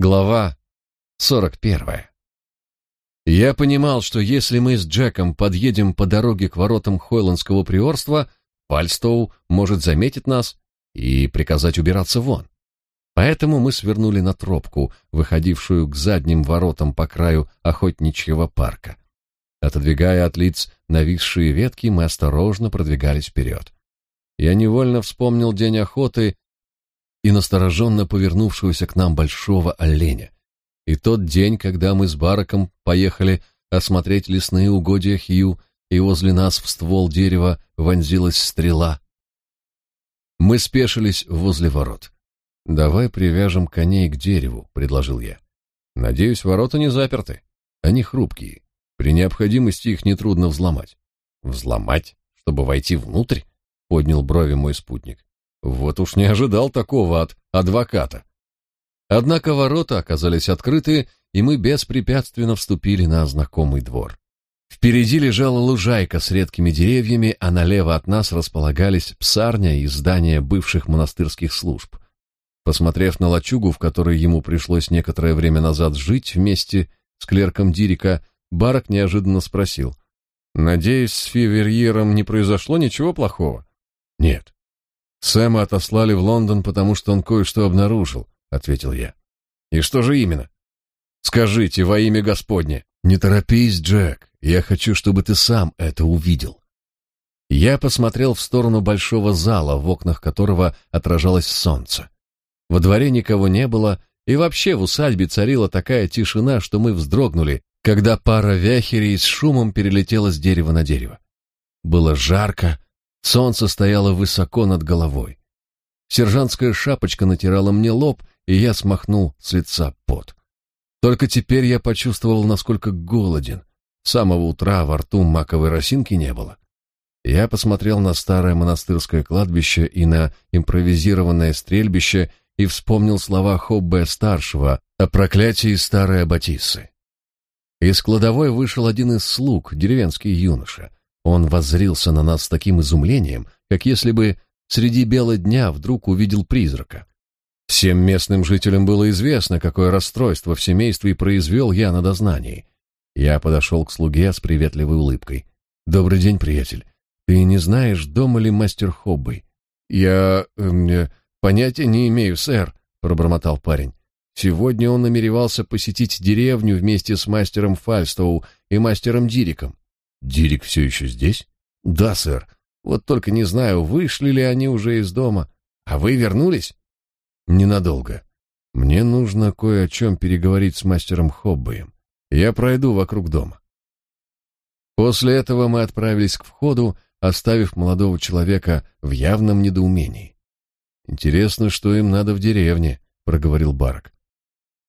Глава 41. Я понимал, что если мы с Джеком подъедем по дороге к воротам Хойландского приорства, Фальстоу может заметить нас и приказать убираться вон. Поэтому мы свернули на тропку, выходившую к задним воротам по краю охотничьего парка. Отодвигая от лиц нависшие ветки, мы осторожно продвигались вперед. Я невольно вспомнил день охоты и настороженно повернувшегося к нам большого оленя. И тот день, когда мы с Бараком поехали осмотреть лесные угодья Хью, и возле нас в ствол дерева вонзилась стрела. Мы спешились возле ворот. «Давай привяжем коней к дереву», — предложил я. «Надеюсь, ворота не заперты. Они хрупкие. При необходимости их нетрудно взломать». «Взломать? Чтобы войти внутрь?» — поднял брови мой спутник. Вот уж не ожидал такого от адвоката. Однако ворота оказались открыты, и мы беспрепятственно вступили на знакомый двор. Впереди лежала лужайка с редкими деревьями, а налево от нас располагались псарня и здания бывших монастырских служб. Посмотрев на лачугу, в которой ему пришлось некоторое время назад жить вместе с клерком Дирика, Барак неожиданно спросил: "Надеюсь, с Фиверьером не произошло ничего плохого?" "Нет. Сэма отослали в Лондон, потому что он кое-что обнаружил, ответил я. И что же именно? Скажите во имя Господне. Не торопись, Джек. Я хочу, чтобы ты сам это увидел. Я посмотрел в сторону большого зала, в окнах которого отражалось солнце. Во дворе никого не было, и вообще в усадьбе царила такая тишина, что мы вздрогнули, когда пара вяхерей с шумом перелетела с дерева на дерево. Было жарко, Солнце стояло высоко над головой. Сержантская шапочка натирала мне лоб, и я смахнул с лица пот. Только теперь я почувствовал, насколько голоден. С самого утра во рту маковой росинки не было. Я посмотрел на старое монастырское кладбище и на импровизированное стрельбище и вспомнил слова Хоббе-старшего о проклятии старой Аббатисы. Из кладовой вышел один из слуг, деревенский юноша. Он воззрился на нас с таким изумлением, как если бы среди бела дня вдруг увидел призрака. Всем местным жителям было известно, какое расстройство в семействе произвел я на дознании. Я подошел к слуге с приветливой улыбкой. «Добрый день, приятель. Ты не знаешь, дома ли мастер Хоббы?» «Я... Э, понятия не имею, сэр», — пробормотал парень. «Сегодня он намеревался посетить деревню вместе с мастером Фальстоу и мастером Дириком. Дирик все еще здесь? Да, сэр. Вот только не знаю, вышли ли они уже из дома. А вы вернулись? Ненадолго. Мне нужно кое о чем переговорить с мастером Хоббоем. Я пройду вокруг дома. После этого мы отправились к входу, оставив молодого человека в явном недоумении. Интересно, что им надо в деревне, проговорил Барак.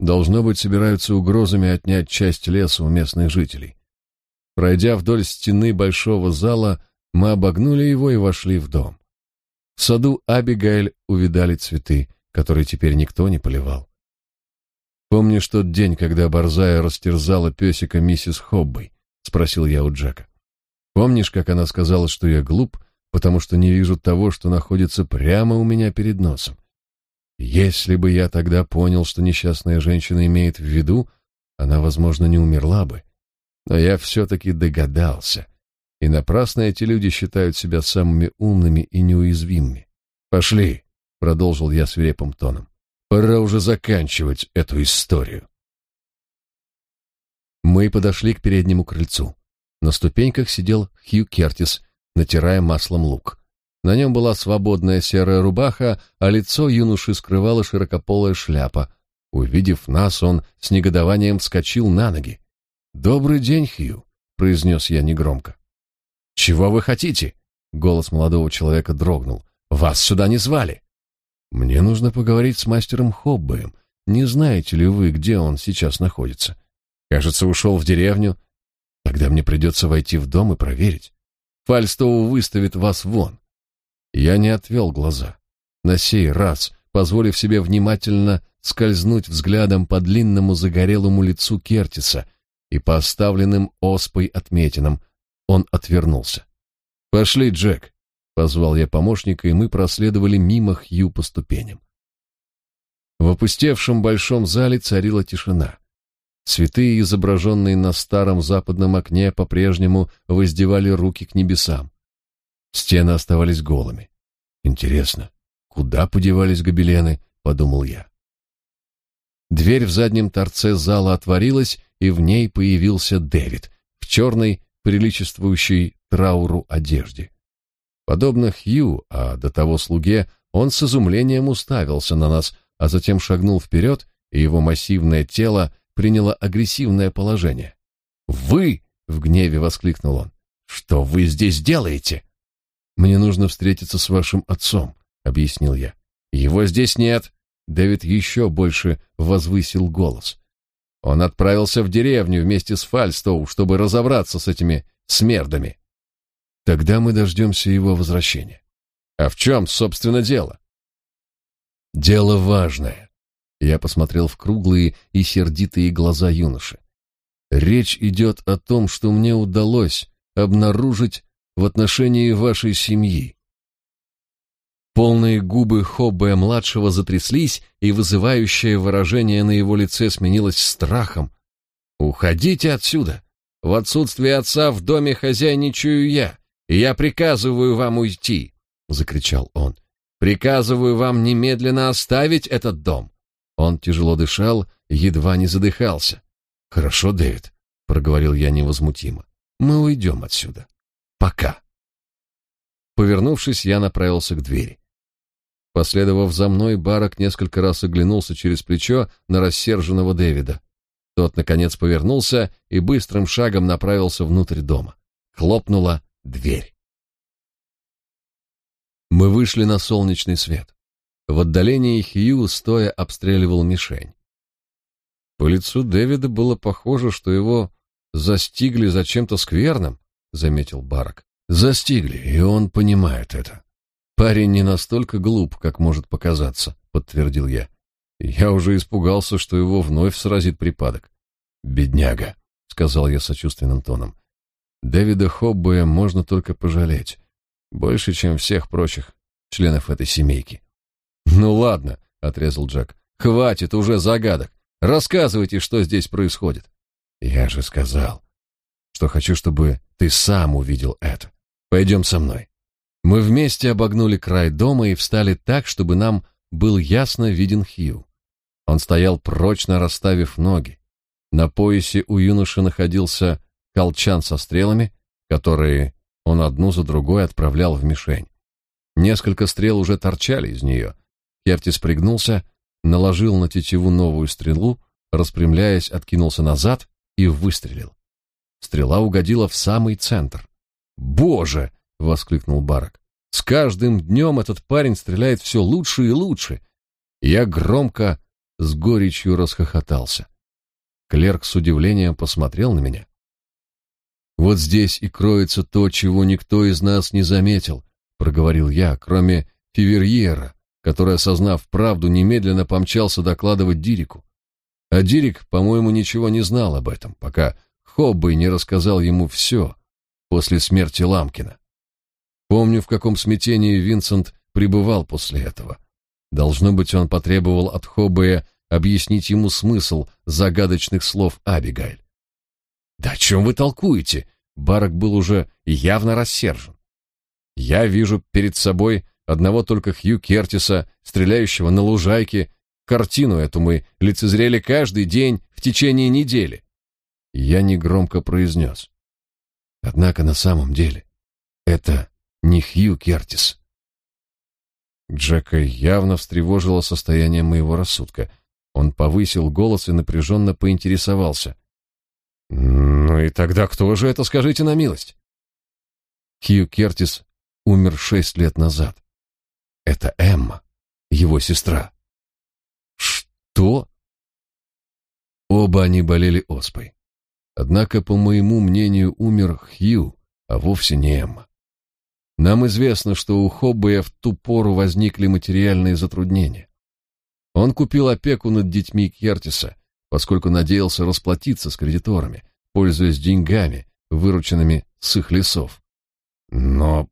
Должно быть, собираются угрозами отнять часть леса у местных жителей. Пройдя вдоль стены большого зала, мы обогнули его и вошли в дом. В саду Абигайль увидали цветы, которые теперь никто не поливал. «Помнишь тот день, когда Борзая растерзала песика миссис Хоббой?» — спросил я у Джека. «Помнишь, как она сказала, что я глуп, потому что не вижу того, что находится прямо у меня перед носом? Если бы я тогда понял, что несчастная женщина имеет в виду, она, возможно, не умерла бы. Но я все-таки догадался. И напрасно эти люди считают себя самыми умными и неуязвимыми. «Пошли», — продолжил я свирепым тоном. «Пора уже заканчивать эту историю». Мы подошли к переднему крыльцу. На ступеньках сидел Хью Кертис, натирая маслом лук. На нем была свободная серая рубаха, а лицо юноши скрывала широкополая шляпа. Увидев нас, он с негодованием вскочил на ноги. «Добрый день, Хью», — произнес я негромко. «Чего вы хотите?» — голос молодого человека дрогнул. «Вас сюда не звали». «Мне нужно поговорить с мастером Хоббоем. Не знаете ли вы, где он сейчас находится?» «Кажется, ушел в деревню. Тогда мне придется войти в дом и проверить. Фальстоу выставит вас вон». Я не отвел глаза. На сей раз, позволив себе внимательно скользнуть взглядом по длинному загорелому лицу Кертиса — и по оставленным оспой отметинам. Он отвернулся. «Пошли, Джек!» — позвал я помощника, и мы проследовали мимо Хью по ступеням. В опустевшем большом зале царила тишина. Святые, изображенные на старом западном окне, по-прежнему воздевали руки к небесам. Стены оставались голыми. Интересно, куда подевались гобелены, подумал я. Дверь в заднем торце зала отворилась, и в ней появился Дэвид в черной, приличествующей трауру одежде. Подобно Хью, а до того слуге, он с изумлением уставился на нас, а затем шагнул вперед, и его массивное тело приняло агрессивное положение. «Вы!» — в гневе воскликнул он. «Что вы здесь делаете?» «Мне нужно встретиться с вашим отцом», — объяснил я. «Его здесь нет!» Дэвид еще больше возвысил голос. Он отправился в деревню вместе с Фальстоу, чтобы разобраться с этими смердами. Тогда мы дождемся его возвращения. А в чем, собственно, дело? Дело важное. Я посмотрел в круглые и сердитые глаза юноши. Речь идет о том, что мне удалось обнаружить в отношении вашей семьи. Полные губы Хоббе-младшего затряслись, и вызывающее выражение на его лице сменилось страхом. «Уходите отсюда! В отсутствие отца в доме хозяйничаю я, и я приказываю вам уйти!» — закричал он. Приказываю вам немедленно оставить этот дом. Он тяжело дышал, едва не задыхался. Хорошо, Дэвид, проговорил я невозмутимо. Мы уйдем отсюда. Пока. Повернувшись, я направился к двери. Последовав за мной, Барак несколько раз оглянулся через плечо на рассерженного Дэвида. Тот наконец повернулся и быстрым шагом направился внутрь дома. Хлопнула дверь. Мы вышли на солнечный свет. В отдалении Хью стоя обстреливал мишень. По лицу Дэвида было похоже, что его застигли за чем-то скверным, заметил Барак. Застигли, и он понимает это. Парень не настолько глуп, как может показаться, подтвердил я. Я уже испугался, что его вновь сразит припадок. Бедняга, сказал я сочувственным тоном. Дэвида Хоббоя можно только пожалеть. Больше, чем всех прочих членов этой семейки. Ну ладно, отрезал Джек. Хватит уже загадок. Рассказывайте, что здесь происходит. Я же сказал, что хочу, чтобы ты сам увидел это. Пойдем со мной. Мы вместе обогнули край дома и встали так, чтобы нам был ясно виден Хью. Он стоял прочно расставив ноги. На поясе у юноши находился колчан со стрелами, которые он одну за другой отправлял в мишень. Несколько стрел уже торчали из нее. Кертис пригнулся, наложил на тетиву новую стрелу, распрямляясь, откинулся назад и выстрелил. Стрела угодила в самый центр. «Боже!» — воскликнул Барак. «С каждым днем этот парень стреляет все лучше и лучше!» Я громко, с горечью расхохотался. Клерк с удивлением посмотрел на меня. Вот здесь и кроется то, чего никто из нас не заметил, проговорил я, кроме Фиверьера, который, осознав правду, немедленно помчался докладывать Дирику. А Дирик, по-моему, ничего не знал об этом, пока Хоббей не рассказал ему все после смерти Ламкина. Помню, в каком смятении Винсент пребывал после этого. Должно быть, он потребовал от Хоббея объяснить ему смысл загадочных слов Абигайль. Да о чем вы толкуете? Барак был уже явно рассержен. Я вижу перед собой одного только Хью Кертиса, стреляющего на лужайке. Картину эту мы лицезрели каждый день в течение недели. Я негромко произнес. Однако на самом деле это не Хью Кертис. Джека явно встревожило состояние моего рассудка. Он повысил голос и напряженно поинтересовался. Ну и тогда кто же это, скажите на милость? Хью Кертис умер шесть лет назад. Это Эмма, его сестра. Что? Оба они болели оспой. Однако, по моему мнению, умер Хью, а вовсе не Эмма. Нам известно, что у Хоббея в ту пору возникли материальные затруднения. Он купил опеку над детьми Кертиса, поскольку надеялся расплатиться с кредиторами, пользуясь деньгами, вырученными с их лесов. Но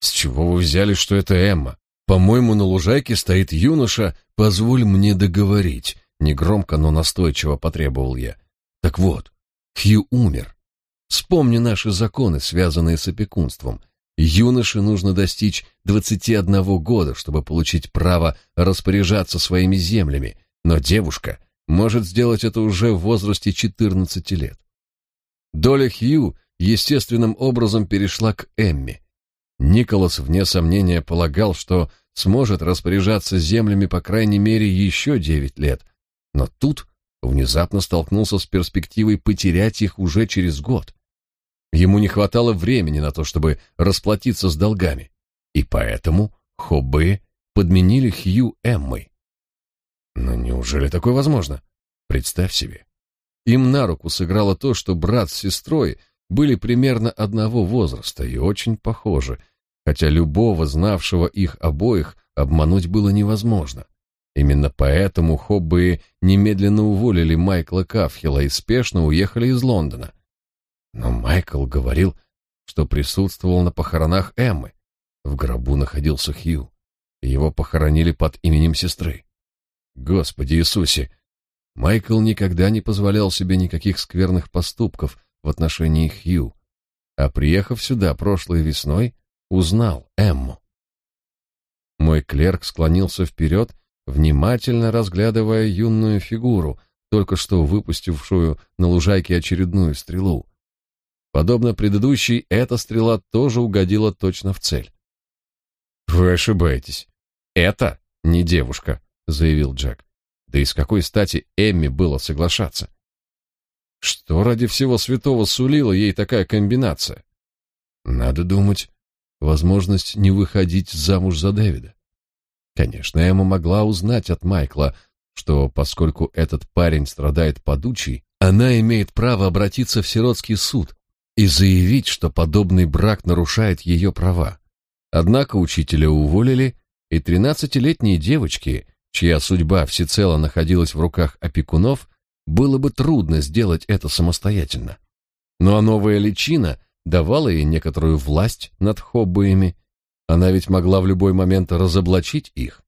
с чего вы взяли, что это Эмма? По-моему, на лужайке стоит юноша, позволь мне договорить, негромко, но настойчиво потребовал я. Так вот, Хью умер. Вспомни наши законы, связанные с опекунством. Юноше нужно достичь 21 года, чтобы получить право распоряжаться своими землями, но девушка может сделать это уже в возрасте 14 лет. Доля Хью естественным образом перешла к Эмми. Николас, вне сомнения, полагал, что сможет распоряжаться землями по крайней мере еще девять лет, но тут внезапно столкнулся с перспективой потерять их уже через год. Ему не хватало времени на то, чтобы расплатиться с долгами, и поэтому Хоббы подменили Хью Эммой. Но неужели такое возможно? Представь себе. Им на руку сыграло то, что брат с сестрой были примерно одного возраста и очень похожи, хотя любого знавшего их обоих обмануть было невозможно. Именно поэтому Хоббы немедленно уволили Майкла Кафхила и спешно уехали из Лондона. Но Майкл говорил, что присутствовал на похоронах Эммы. В гробу находился Хью. Его похоронили под именем сестры. Господи Иисусе! Майкл никогда не позволял себе никаких скверных поступков в отношении Хью, а приехав сюда прошлой весной, узнал Эмму. Мой клерк склонился вперед, внимательно разглядывая юную фигуру, только что выпустившую на лужайке очередную стрелу. Подобно предыдущей, эта стрела тоже угодила точно в цель. «Вы ошибаетесь. Это не девушка», — заявил Джек. «Да и с какой стати Эмми было соглашаться? Что ради всего святого сулила ей такая комбинация? Надо думать, возможность не выходить замуж за Дэвида. Конечно, Эмма могла узнать от Майкла, что поскольку этот парень страдает подучей, она имеет право обратиться в сиротский суд и заявить, что подобный брак нарушает ее права. Однако учителя уволили, и тринадцатилетней девочке, чья судьба всецело находилась в руках опекунов, было бы трудно сделать это самостоятельно. Ну а новая личина давала ей некоторую власть над хоббиями. Она ведь могла в любой момент разоблачить их.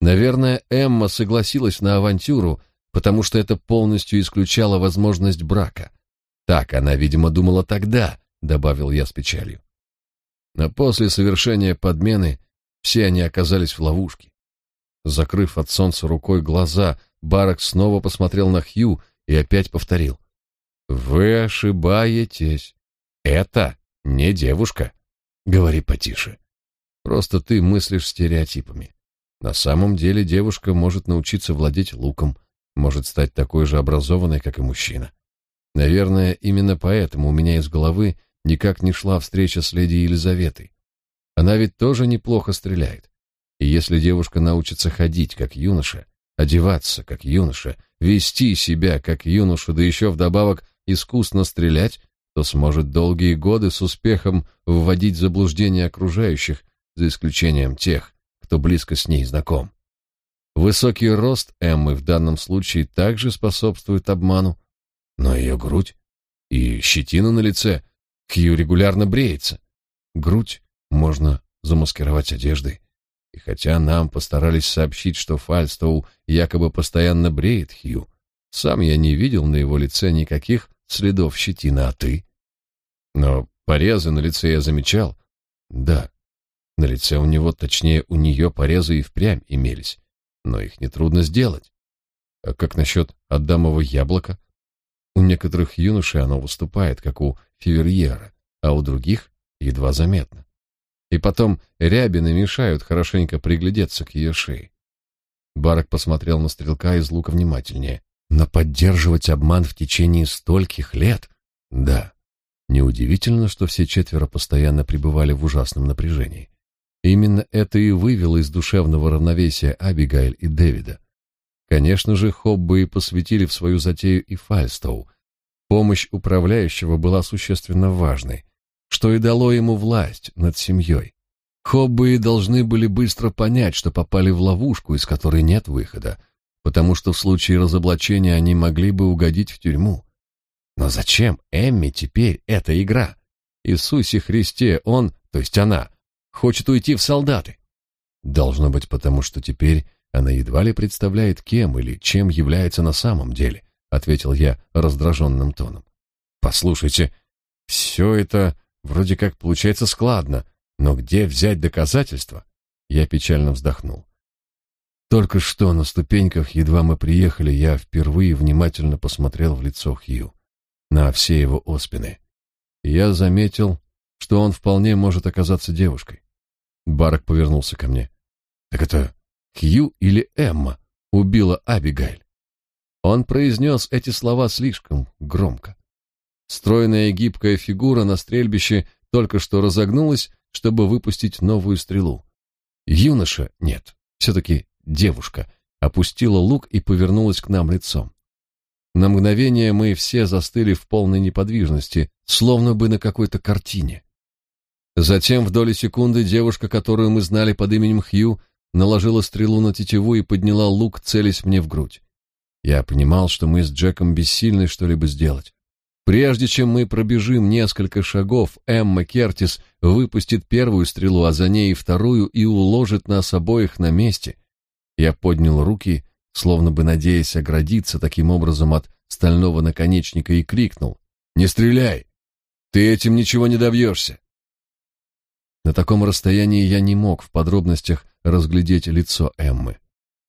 Наверное, Эмма согласилась на авантюру, потому что это полностью исключало возможность брака. Так она, видимо, думала тогда, добавил я с печалью. Но после совершения подмены все они оказались в ловушке. Закрыв от солнца рукой глаза, Барак снова посмотрел на Хью и опять повторил. «Вы ошибаетесь. Это не девушка. Говори потише. Просто ты мыслишь стереотипами. На самом деле девушка может научиться владеть луком, может стать такой же образованной, как и мужчина. Наверное, именно поэтому у меня из головы никак не шла встреча с леди Елизаветой. Она ведь тоже неплохо стреляет. И если девушка научится ходить, как юноша, одеваться, как юноша, вести себя, как юноша, да еще вдобавок искусно стрелять, то сможет долгие годы с успехом вводить в заблуждение окружающих, за исключением тех, кто близко с ней знаком. Высокий рост Эммы в данном случае также способствует обману, но ее грудь и щетина на лице Хью регулярно бреется. Грудь можно замаскировать одеждой, и хотя нам постарались сообщить, что Фальстоу якобы постоянно бреет Хью, сам я не видел на его лице никаких следов щетины, а ты? Но порезы на лице я замечал. Да, на лице у него, точнее, у нее порезы и впрямь имелись, но их нетрудно сделать. А как насчет Адамова яблока? У некоторых юношей оно выступает, как у Фиверьера, а у других едва заметно. И потом рябины мешают хорошенько приглядеться к ее шее. Барак посмотрел на стрелка из лука внимательнее. Но поддерживать обман в течение стольких лет? Да. Неудивительно, что все четверо постоянно пребывали в ужасном напряжении. Именно это и вывело из душевного равновесия Абигайль и Дэвида. Конечно же, Хоббы посвятили в свою затею и Фальстоу. Помощь управляющего была существенно важной что и дало ему власть над семьей. Хоббы должны были быстро понять, что попали в ловушку, из которой нет выхода, потому что в случае разоблачения они могли бы угодить в тюрьму. Но зачем Эмми теперь эта игра? Иисусе Христе, он, то есть она, хочет уйти в солдаты. Должно быть потому, что теперь она едва ли представляет, кем или чем является на самом деле, ответил я раздраженным тоном. Послушайте, все это вроде как получается складно, но где взять доказательства? Я печально вздохнул. Только что на ступеньках, едва мы приехали, я впервые внимательно посмотрел в лицо Хью, на все его оспины. я заметил, что он вполне может оказаться девушкой. Барк повернулся ко мне. Так это Хью или Эмма убила Абигайль? Он произнес эти слова слишком громко. Стройная гибкая фигура на стрельбище только что разогнулась, чтобы выпустить новую стрелу. Юноша, нет, все-таки девушка, опустила лук и повернулась к нам лицом. На мгновение мы все застыли в полной неподвижности, словно бы на какой-то картине. Затем в доли секунды девушка, которую мы знали под именем Хью, наложила стрелу на тетиву и подняла лук, целясь мне в грудь. Я понимал, что мы с Джеком бессильны что-либо сделать. Прежде чем мы пробежим несколько шагов, Эмма Кертис выпустит первую стрелу, а за ней и вторую и уложит нас обоих на месте. Я поднял руки, словно бы надеясь оградиться таким образом от стального наконечника, и крикнул. «Не стреляй! Ты этим ничего не добьешься!» На таком расстоянии я не мог в подробностях разглядеть лицо Эммы.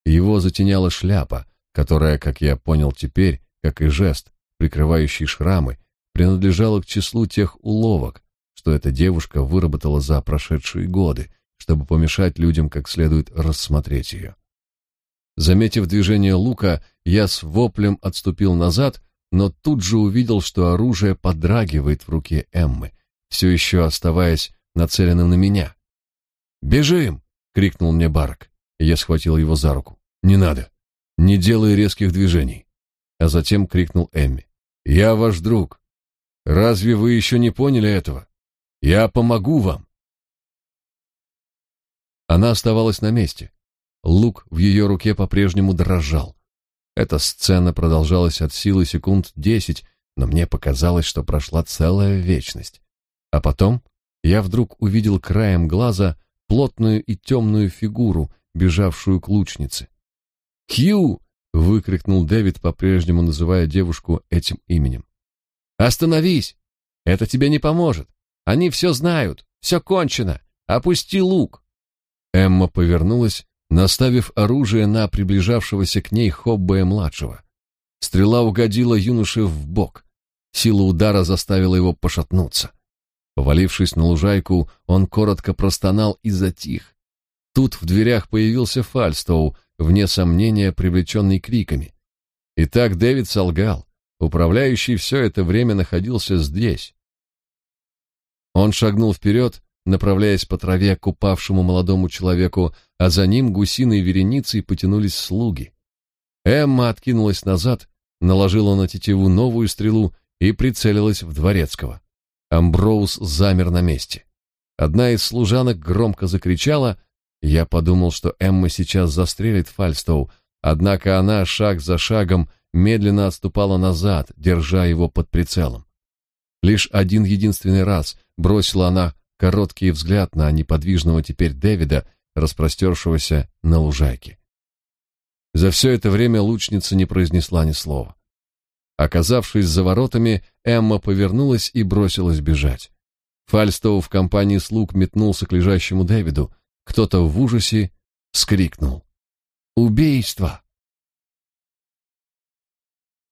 Его затеняла шляпа, которая, как я понял теперь, как и жест, прикрывающий шрамы, принадлежала к числу тех уловок, что эта девушка выработала за прошедшие годы, чтобы помешать людям как следует рассмотреть ее. Заметив движение лука, я с воплем отступил назад, но тут же увидел, что оружие подрагивает в руке Эммы, все еще оставаясь нацеленным на меня. «Бежим!» — крикнул мне Барак. Я схватил его за руку. «Не надо! Не делай резких движений!» А затем крикнул Эмми. Я ваш друг. Разве вы еще не поняли этого? Я помогу вам. Она оставалась на месте. Лук в ее руке по-прежнему дрожал. Эта сцена продолжалась от силы секунд десять, но мне показалось, что прошла целая вечность. А потом я вдруг увидел краем глаза плотную и темную фигуру, бежавшую к лучнице. «Хью!» выкрикнул Дэвид, по-прежнему называя девушку этим именем. Остановись! Это тебе не поможет. Они все знают. Все кончено. Опусти лук. Эмма повернулась, наставив оружие на приближавшегося к ней Хоббея младшего. Стрела угодила юноше в бок. Сила удара заставила его пошатнуться. Повалившись на лужайку, он коротко простонал и затих. Тут в дверях появился Фальстоу, вне сомнения привлеченный криками. Итак, Дэвид солгал. Управляющий все это время находился здесь. Он шагнул вперед, направляясь по траве к упавшему молодому человеку, а за ним гусиной вереницей потянулись слуги. Эмма откинулась назад, наложила на тетиву новую стрелу и прицелилась в дворецкого. Амброуз замер на месте. Одна из служанок громко закричала, я подумал, что Эмма сейчас застрелит Фальстоу, однако она шаг за шагом медленно отступала назад, держа его под прицелом. Лишь один единственный раз бросила она короткий взгляд на неподвижного теперь Дэвида, распростершегося на лужайке. За все это время лучница не произнесла ни слова. Оказавшись за воротами, Эмма повернулась и бросилась бежать. Фальстоу в компании слуг метнулся к лежащему Дэвиду, кто-то в ужасе скрикнул. «Убийство!»